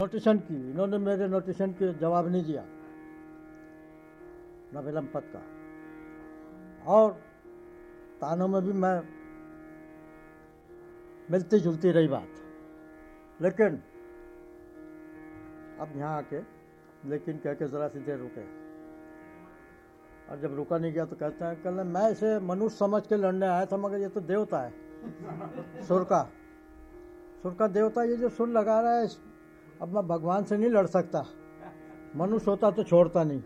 नोटिशन की इन्होंने मेरे नोटिशन के जवाब नहीं दिया न विलम्पत का और तानों में भी मैं मिलती जुलती रही बात लेकिन अब यहाँ आके लेकिन कह के ज़रा सी देर रुके और जब रुका नहीं गया तो कहते हैं कल मैं इसे मनुष्य समझ के लड़ने आया था मगर ये तो देवता है सुर का सुर का देवता ये जो सुर लगा रहा है अब मैं भगवान से नहीं लड़ सकता मनुष्य होता तो छोड़ता नहीं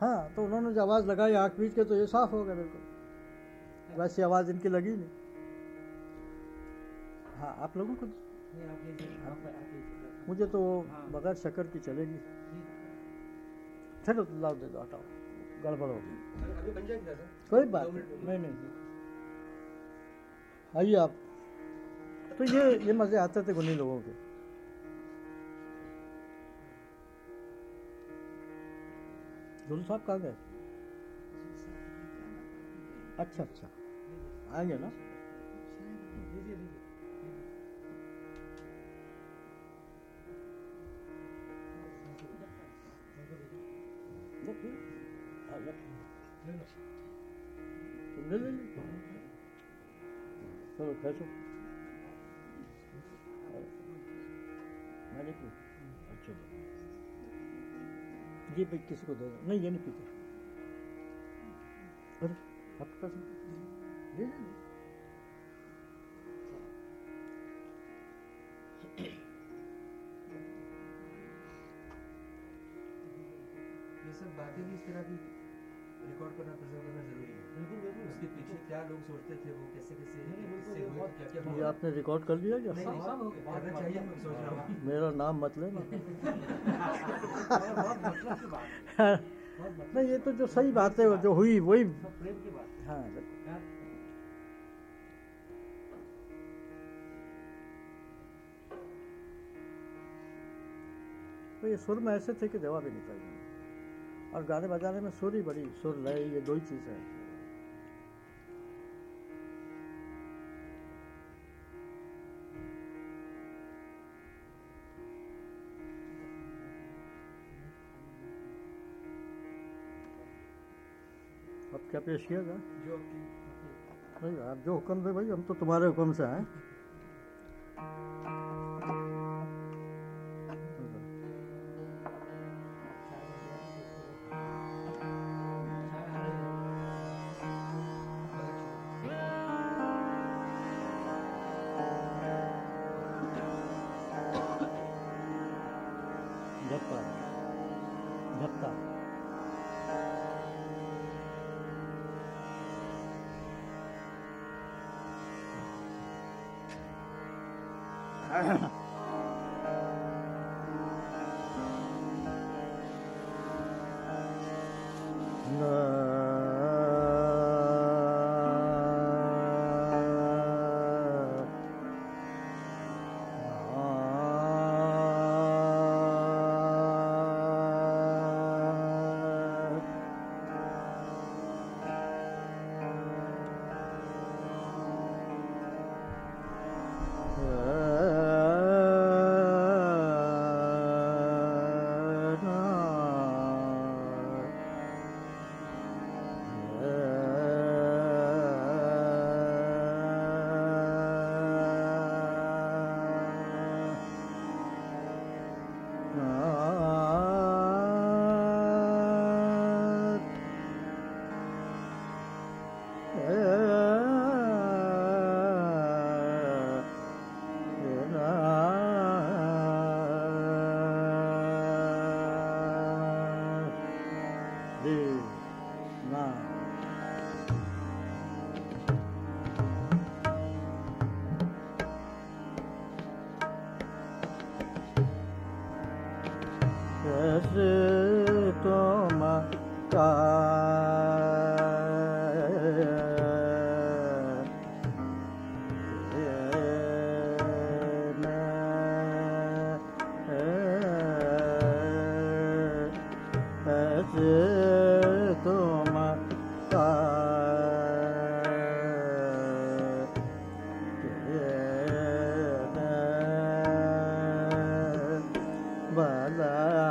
हाँ तो उन्होंने जो आवाज़ लगाई आँख पीट के तो ये साफ हो गया बिल्कुल वैसी आवाज़ इनकी लगी नहीं हाँ आप लोगों को मुझे तो बगैर शक्कर की चलेगी चलो लाओ दे दो हटाओ गड़बड़ होगी कोई बात नहीं नहीं आइए आप तो ये ये मज़े आते थे गुनी लोगों के गुरु साहब कहाँ गए अच्छा अच्छा आएंगे ना हाँ, ले ले चलो खैसो मैंने क्यों ये भाई किसी को देगा नहीं ये नहीं पीते ये सब बातें भी इस तरह की रिकॉर्ड करना प्रिजर्व करना जरूरी है उसके पीछे क्या लोग सोचते थे वो कैसे कैसे ये आपने रिकॉर्ड कर लिया क्या हाँ। मतलब मेरा नाम मत लेना मतलब हाँ। नहीं ये तो जो सही बात है जो हुई वही हाँ।, हाँ तो ये सुर में ऐसे थे कि जवाब ही निकल गया और गाने बजाने में सुर ही बड़ी सुर लय ये दो ही चीज़ है क्या पेश किया था भाई आप जो हुक्म दे भाई हम तो तुम्हारे हुक्म से आए Uh. Allah.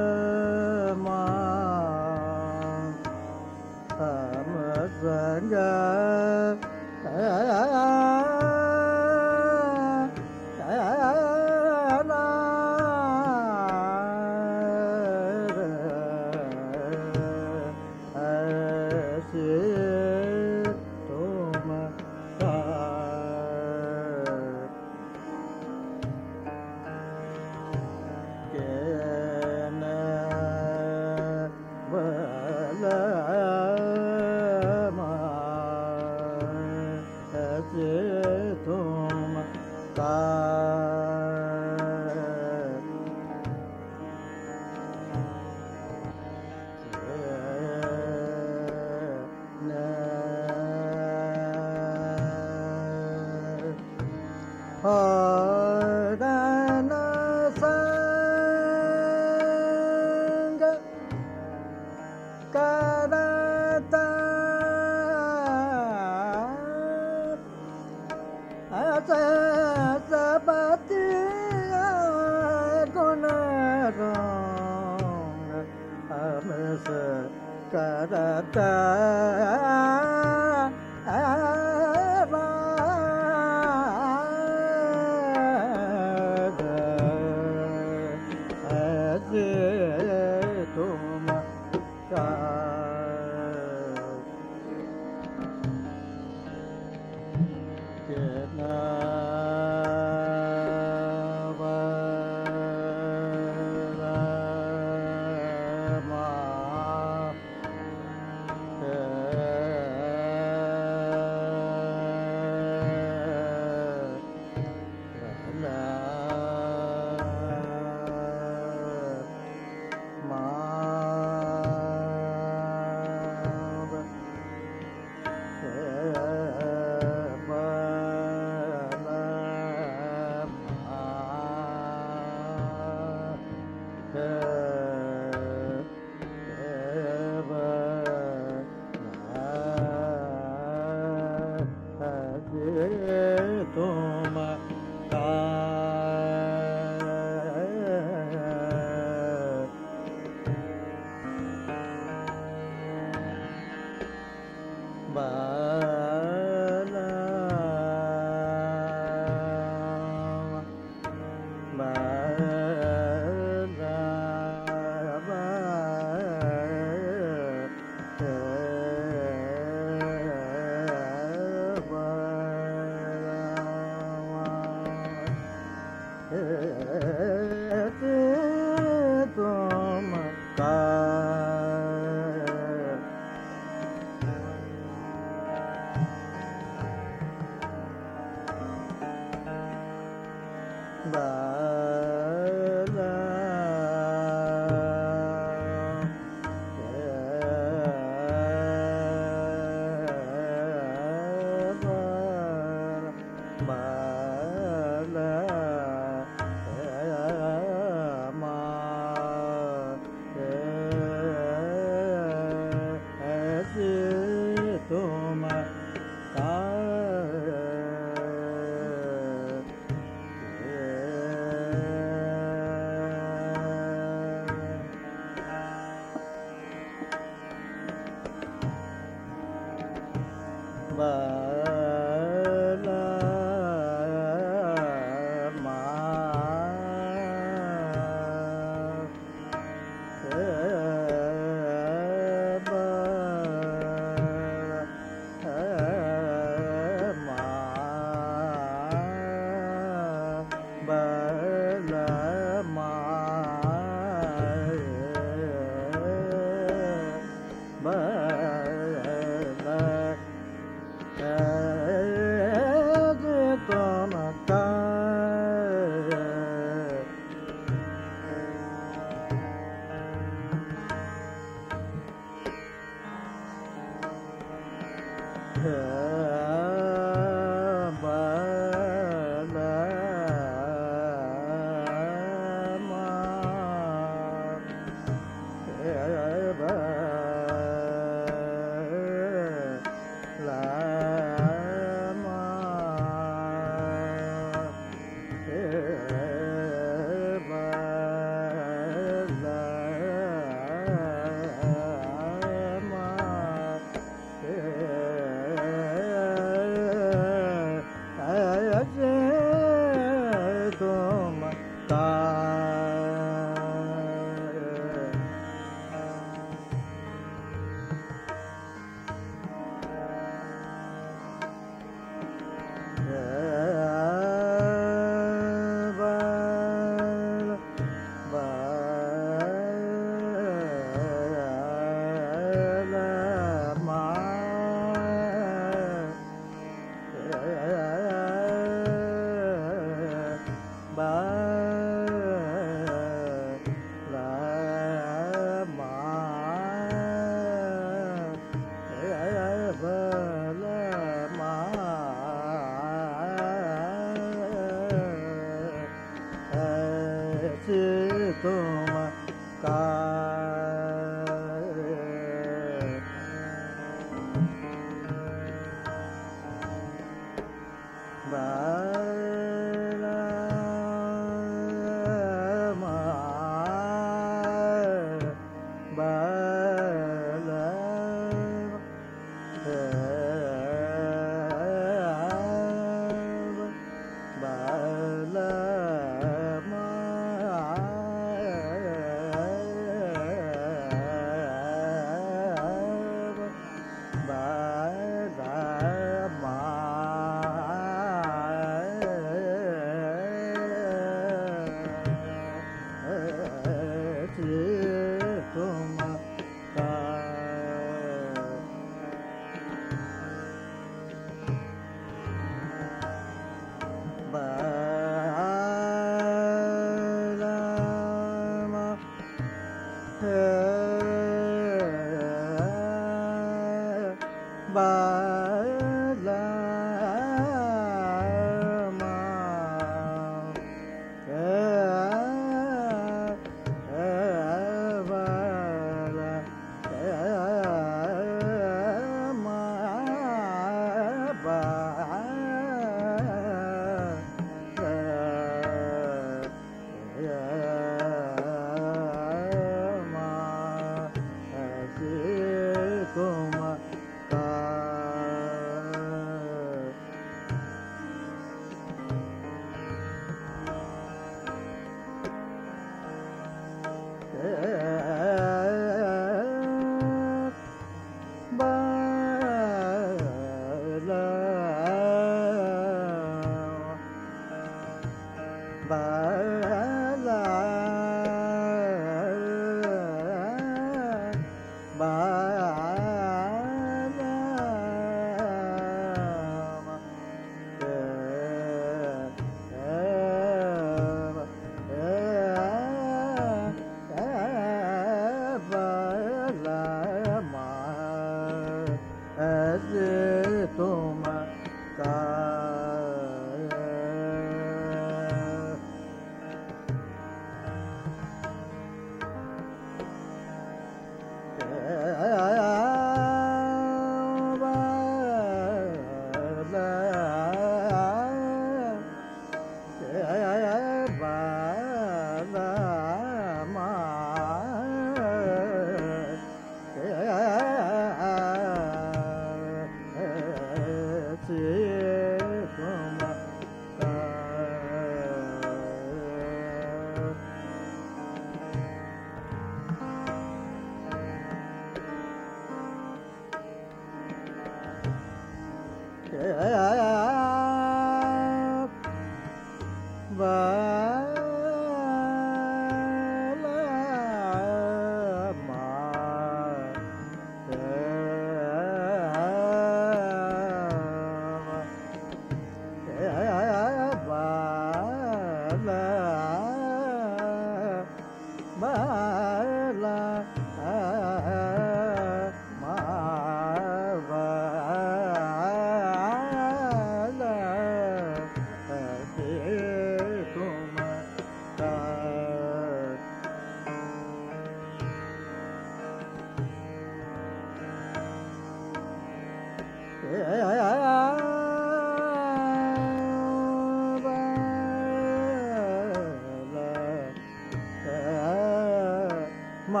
My,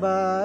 my.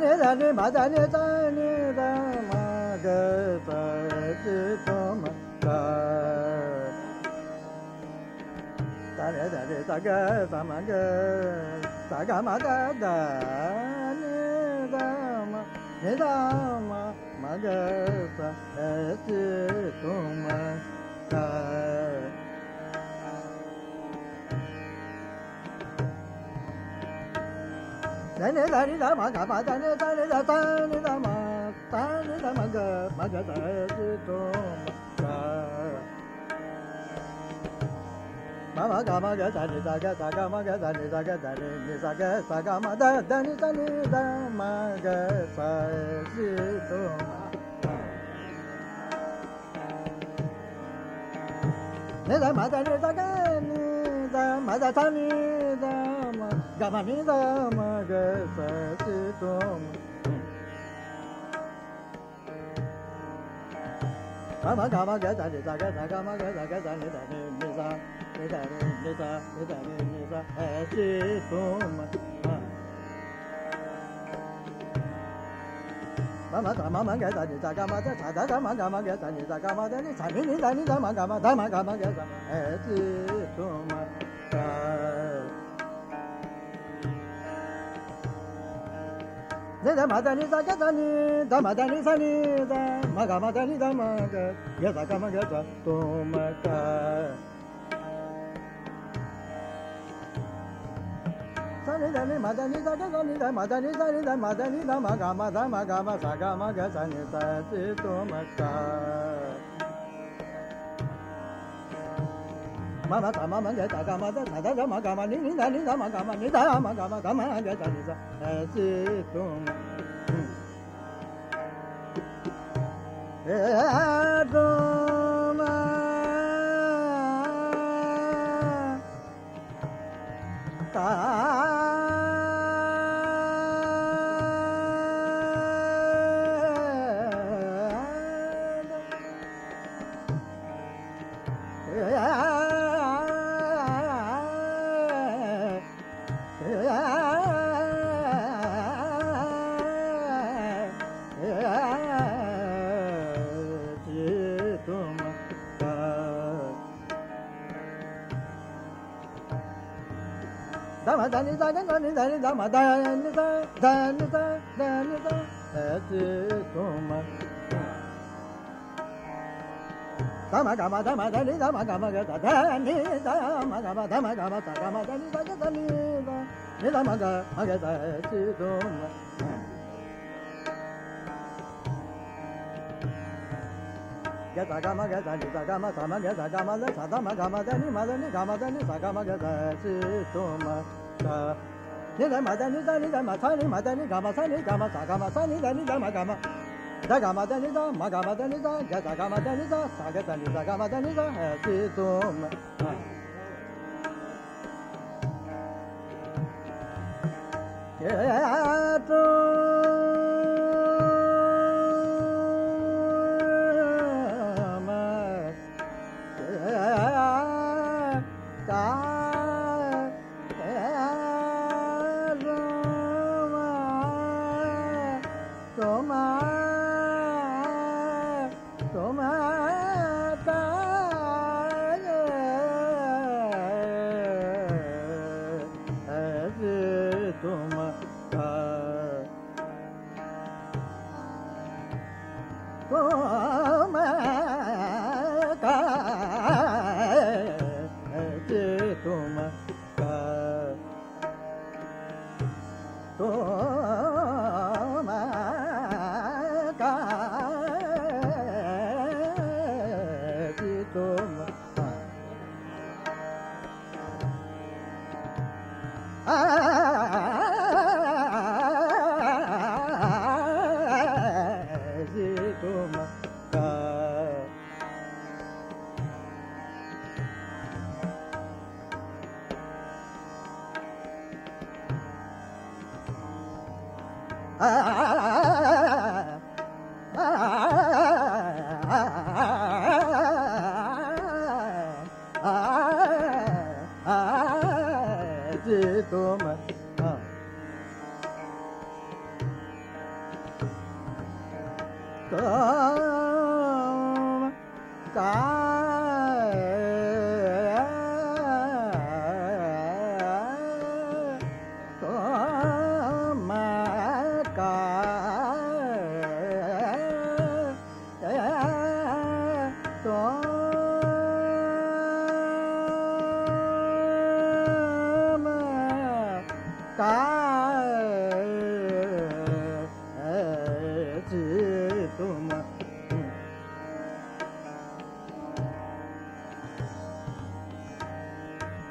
ధని ధని మదని ధని రమ గణపతి తమ తరే ధరి తగ తమగ తగ మగ ధని రమ నిదామ మగ పతి 来来来，哩来妈干妈咱来咱来咱咱来咱妈咱来咱妈个妈个咱哩东干，妈妈干妈个咱来咋个咋个妈个咱来咋个咱来咪咋个咋个妈的咱来咱来咱妈个在西东，咱在妈在哩个哩在妈在咱来。干嘛呢？干嘛呢？啥子东？干嘛干嘛干啥子？咋个咋干嘛？干嘛干啥子？咋个咋？为啥？为啥？为啥？为啥？为啥？啥子东嘛？干嘛咋？干嘛干啥子？咋干嘛？咋咋咋？干嘛干啥子？咋干嘛？咋咋咋？为啥？为啥？为啥？为啥？啥子东嘛？人在马家岭上，你，在马家岭上，你在马家马家马在马家马家马家马家马家马马家马家马家马家马家马家哩家马家哩家马家哩家马家马家马家马家马家马家马家马家马家马家哩家马家慢慢打，慢慢来，打干嘛？打打打，干嘛？干嘛？你你打，你打嘛？干嘛？你打啊？嘛干嘛？干嘛你打嘛干嘛干嘛哎，打你咋？哎，激动，嗯，哎，嘛啊，打。你在你在你在你在干嘛？在你在你在你在在西藏吗？干嘛干嘛？干嘛在你在干嘛？干嘛在你在干嘛？干嘛在干嘛？在干嘛？在你在在你在你在干嘛？干嘛在西藏吗？干嘛干嘛？在你在干嘛？干嘛在干嘛？在干嘛？在干嘛？在干嘛？干嘛在你在干嘛？在你在干嘛？在你在干嘛？在你在干嘛？在西藏吗？呃，你在马蛋？你在？你在马菜？你马蛋？你干嘛？菜？你干嘛？啥干嘛？菜？你在？你在买干嘛？在干嘛？在你在马干嘛？在你在干啥？干嘛？在你在啥？个在你在干嘛？在你在？哎，激动嘛！哎。तुम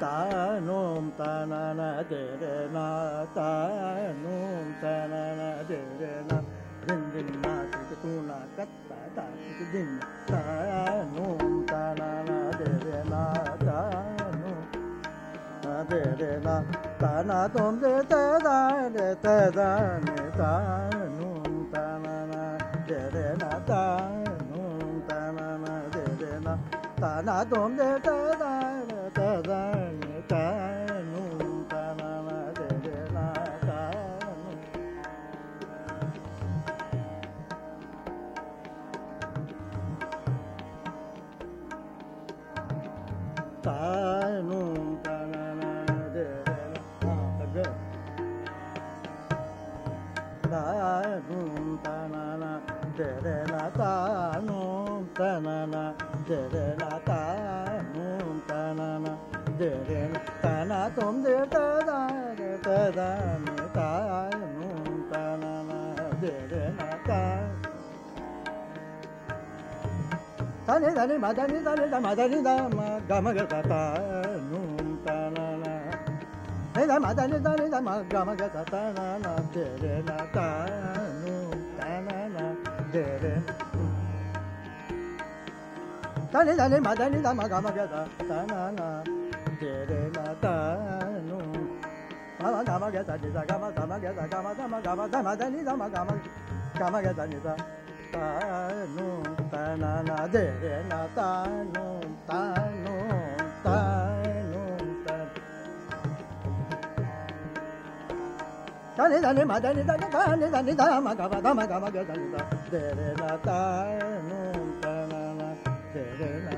தானும் தனன திருநா தானும் தனன திருநா தின்னா தூணா கத்தா தாக்கு தின்னா தானும் தனன திருநா தானும் திருநா தானா தொந்து ததான ததான தானும் தனன திருநா தானும் தனன திருநா தானா தொந்து ததான tere la ta no ta na na na na tere la ta dere tana tom de ta da ge ta da me ta nu tana na na dere na ta ta ne da ne ma da ne da ne ma da ne ma ga ma ga ta nu ta na na ne da ma da ne da ne ma ga ma ta na na dere na ta nu tana na na dere da ne da ne ma da ne da ma ga ma ga ta ta na na re ma ta nu ma ma ga ma ga sa ni sa ga ma sa ma ga sa ga ma sa ma ga ma sa ma da ni sa ma ga ma ga ma ga sa ni sa ta nu ta na na de re na ta nu ta nu ta nu ta ta ni da ni ma da ni da ni ta ni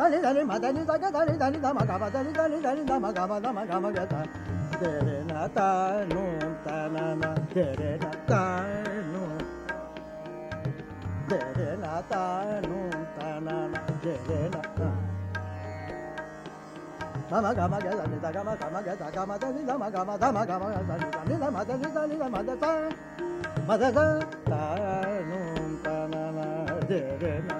దని దని మ దని దగ దని దని ద మ గ మ దని దని దని ద మ గ మ ద మ గ మ గ త దెరె న త ను త న న దెరె న త ను దెరె న త ను త న న దెరె న త మ మ గ మ గ దని ద గ మ గ మ గ ద గ మ దని ద మ గ మ ద మ గ మ గ దని దని ద మ దని దని ద మ ద త మ ద ద త ను త న న దెరె న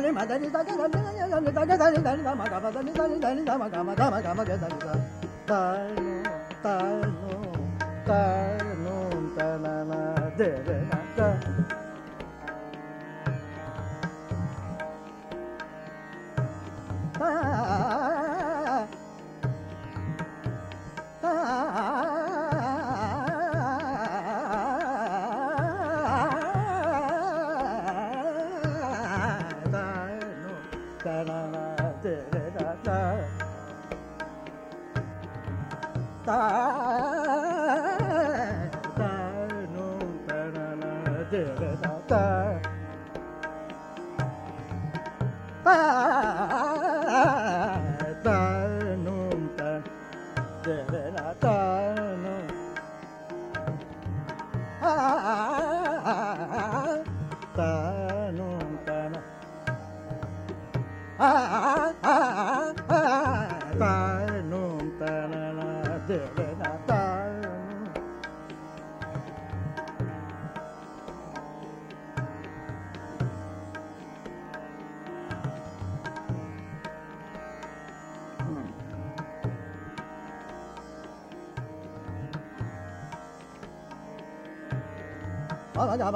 దని మదని దని దని దని దని దని దని గమ గమ దని దని దని గమ గమ గమ గమ గ దని గ తను తను తను తన దే ah,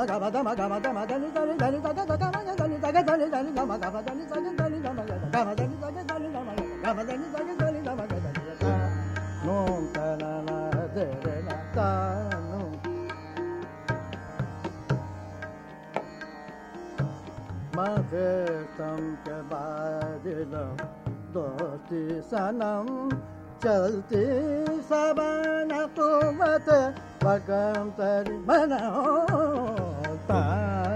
まがまだまがまだまだにだれだれだだだだまがだれだがだれだれだまがまだにだれだれだまがだまだにだれだれだまがまだにだれだれだまがだれだのんたらなでれなたのまげたんけばでらどちさなん चलती सबन तुम वगम तरी बनाओ 啊。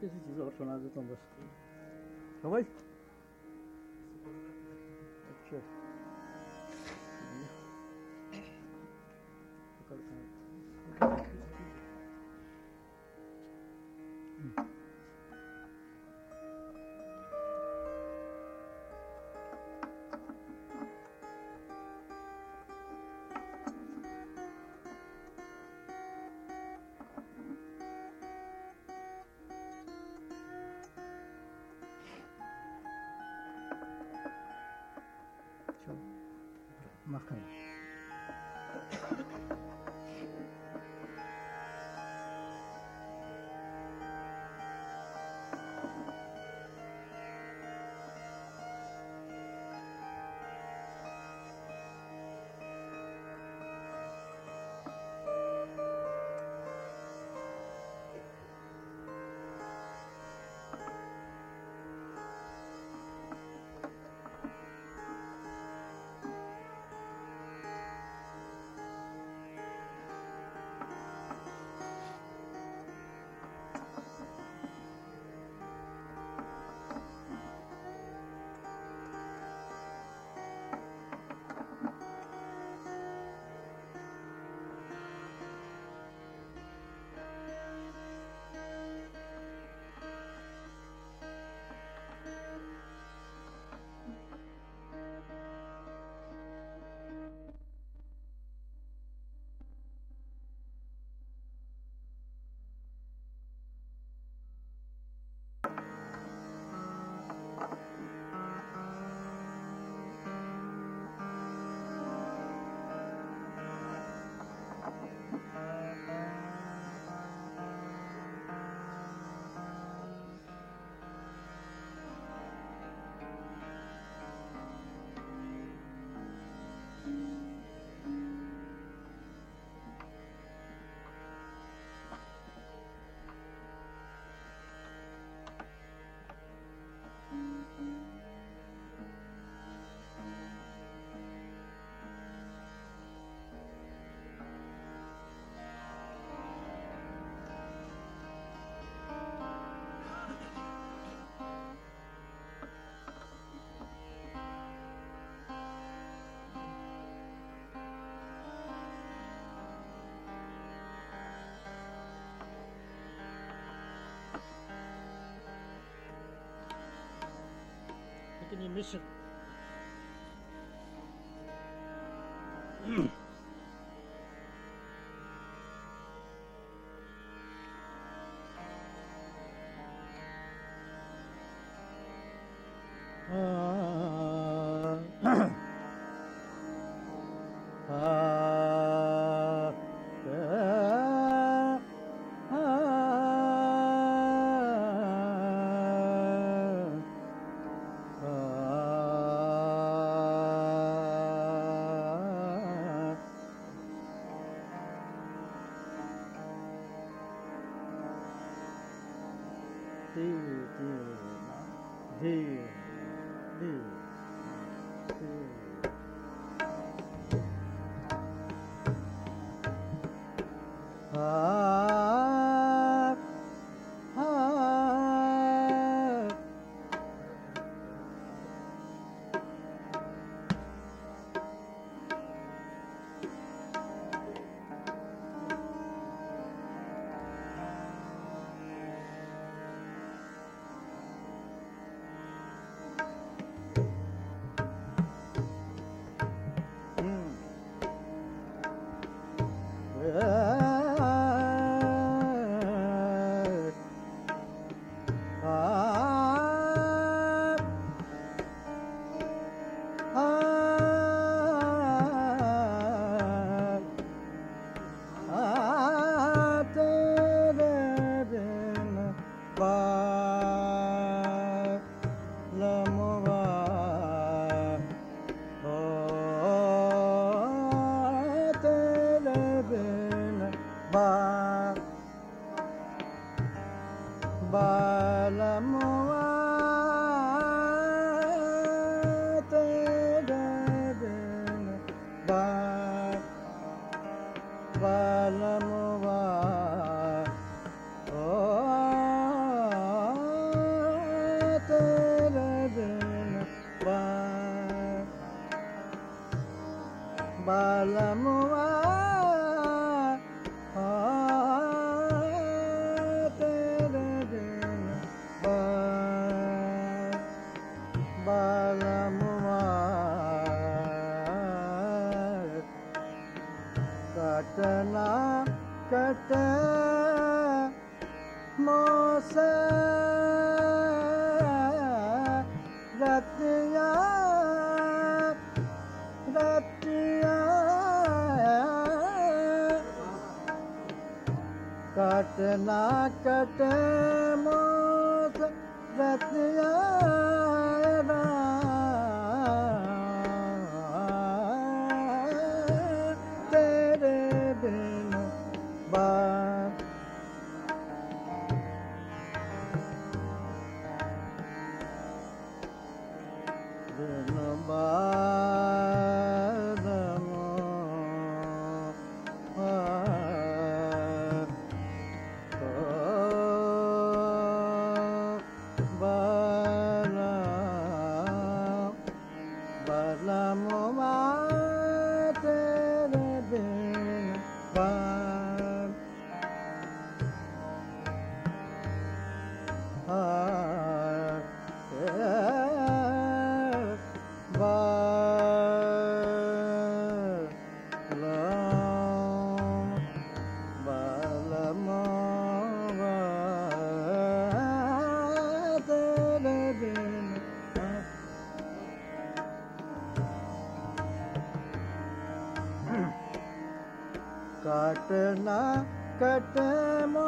কিছু ছিল শোনা যেত সবাই আচ্ছা Marcão. in die Dina, hmm. Dina, hmm. hmm. salamu कट मा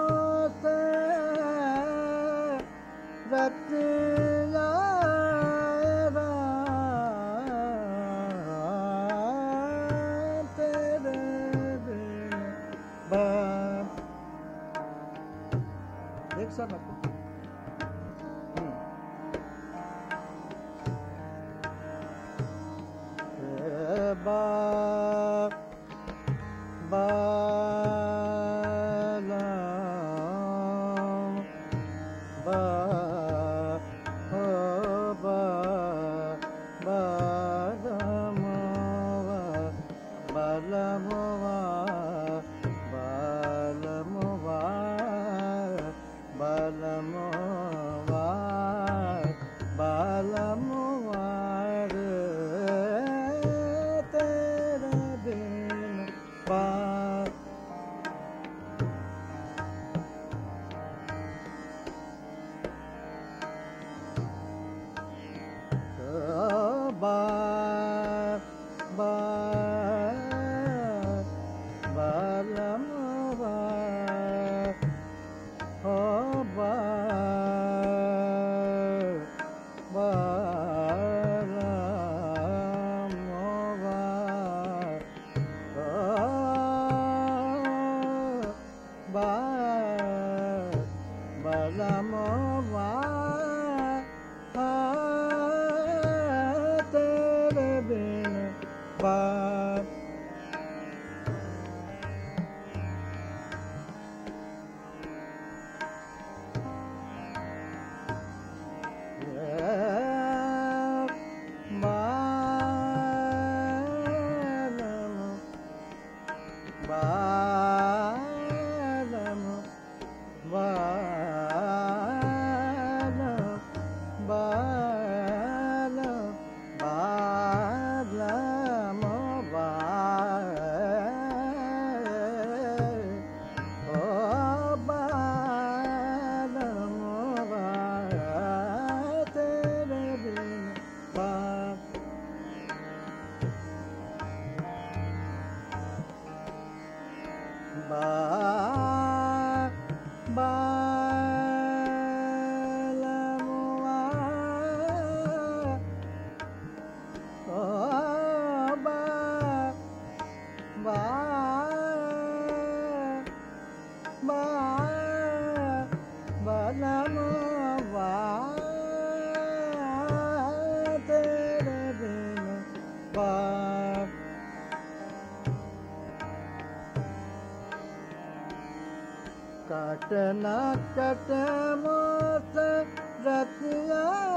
र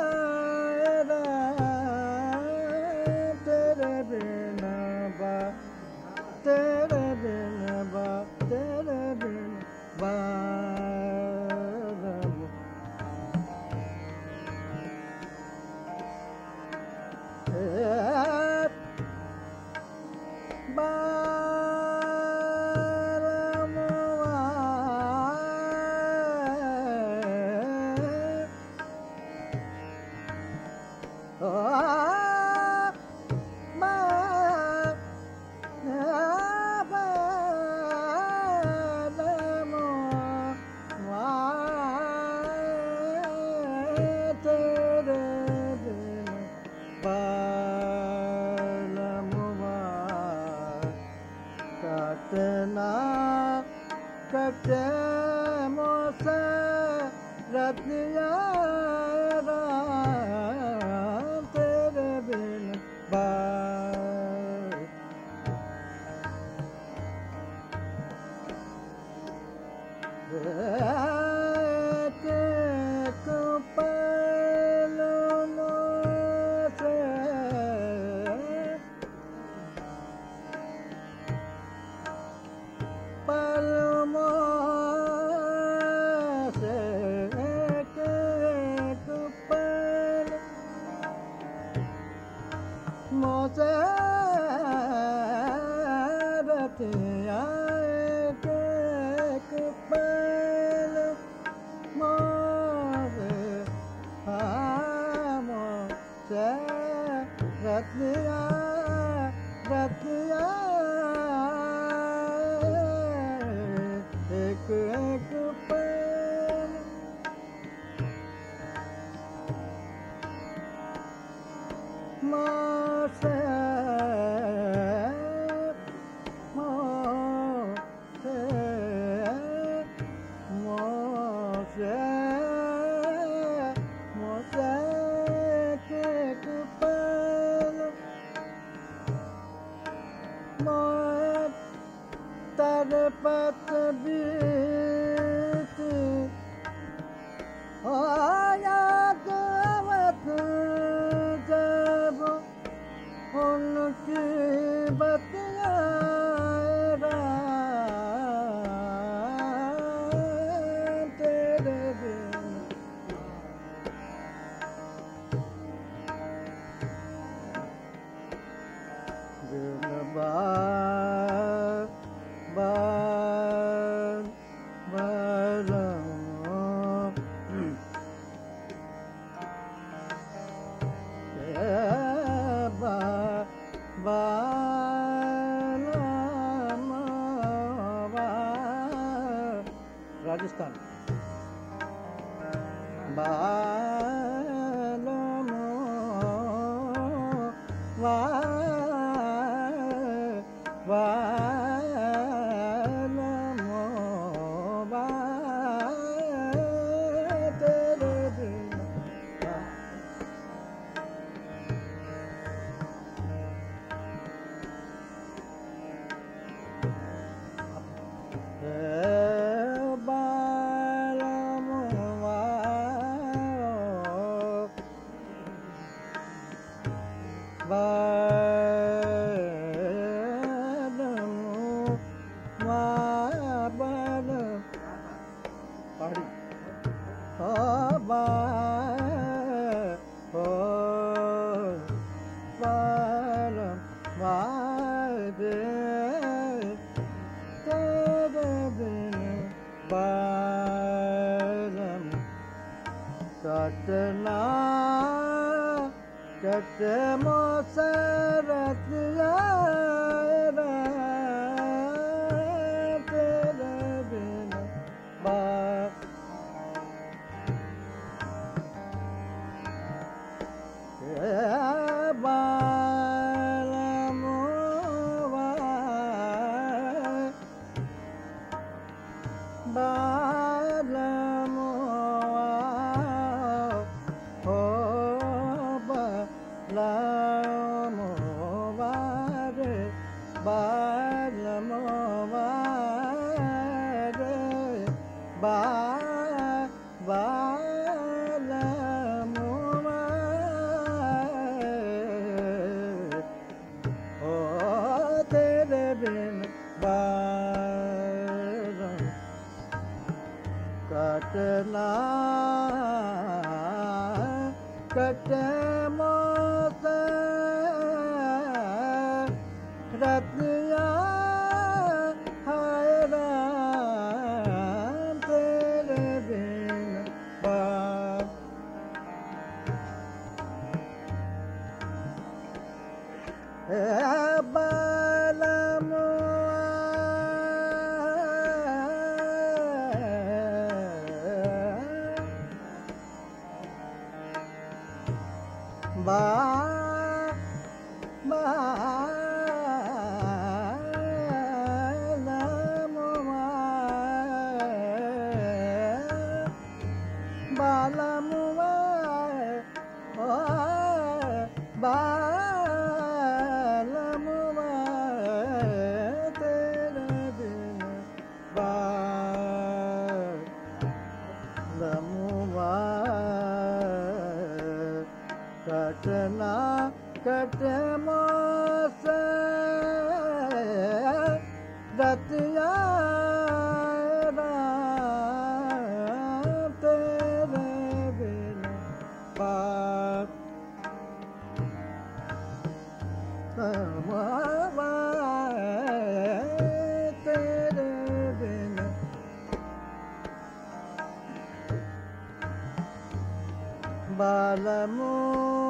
balamu